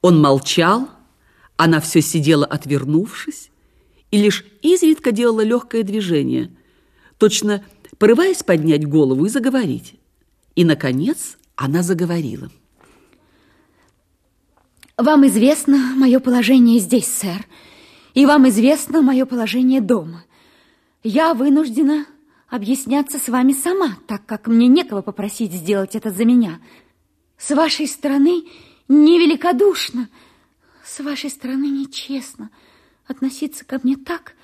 Он молчал, она все сидела, отвернувшись, и лишь изредка делала легкое движение, точно порываясь поднять голову и заговорить. И, наконец, она заговорила. Вам известно мое положение здесь, сэр, и вам известно мое положение дома. Я вынуждена объясняться с вами сама, так как мне некого попросить сделать это за меня. С вашей стороны невеликодушно, с вашей стороны нечестно относиться ко мне так,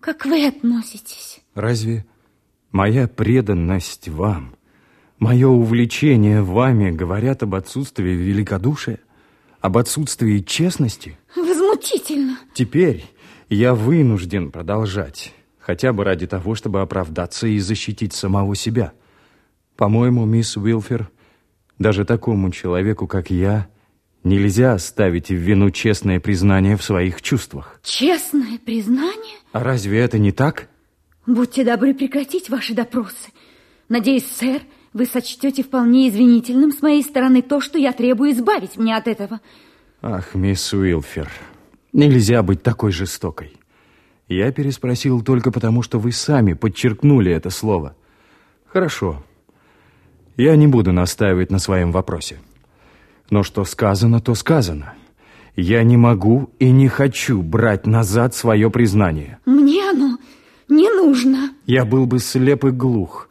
как вы относитесь. Разве моя преданность вам, мое увлечение вами говорят об отсутствии великодушия, об отсутствии честности? Возмутительно. Теперь я вынужден продолжать хотя бы ради того, чтобы оправдаться и защитить самого себя. По-моему, мисс Уилфер, даже такому человеку, как я, нельзя ставить в вину честное признание в своих чувствах. Честное признание? А разве это не так? Будьте добры прекратить ваши допросы. Надеюсь, сэр, вы сочтете вполне извинительным с моей стороны то, что я требую избавить меня от этого. Ах, мисс Уилфер, нельзя быть такой жестокой. Я переспросил только потому, что вы сами подчеркнули это слово. Хорошо. Я не буду настаивать на своем вопросе. Но что сказано, то сказано. Я не могу и не хочу брать назад свое признание. Мне оно не нужно. Я был бы слеп и глух,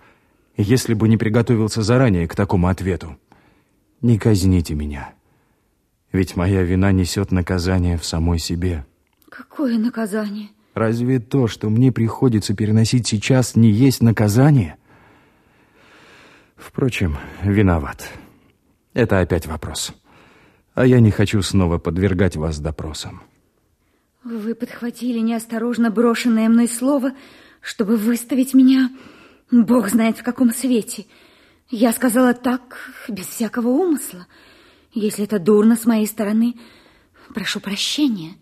если бы не приготовился заранее к такому ответу. Не казните меня, ведь моя вина несет наказание в самой себе. Какое наказание? Разве то, что мне приходится переносить сейчас, не есть наказание? Впрочем, виноват. Это опять вопрос. А я не хочу снова подвергать вас допросам. Вы подхватили неосторожно брошенное мной слово, чтобы выставить меня, бог знает в каком свете. Я сказала так, без всякого умысла. Если это дурно с моей стороны, прошу прощения.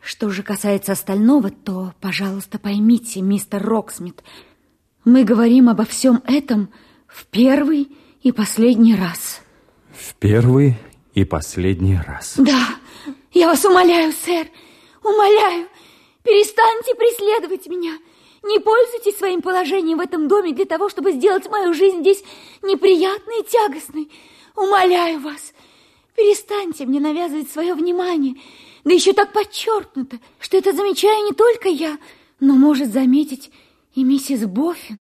Что же касается остального, то, пожалуйста, поймите, мистер Роксмит, мы говорим обо всем этом в первый и последний раз. Первый и последний раз. Да, я вас умоляю, сэр, умоляю, перестаньте преследовать меня. Не пользуйтесь своим положением в этом доме для того, чтобы сделать мою жизнь здесь неприятной и тягостной. Умоляю вас, перестаньте мне навязывать свое внимание да еще так подчеркнуто, что это замечаю не только я, но может заметить и миссис Боффин.